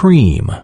cream.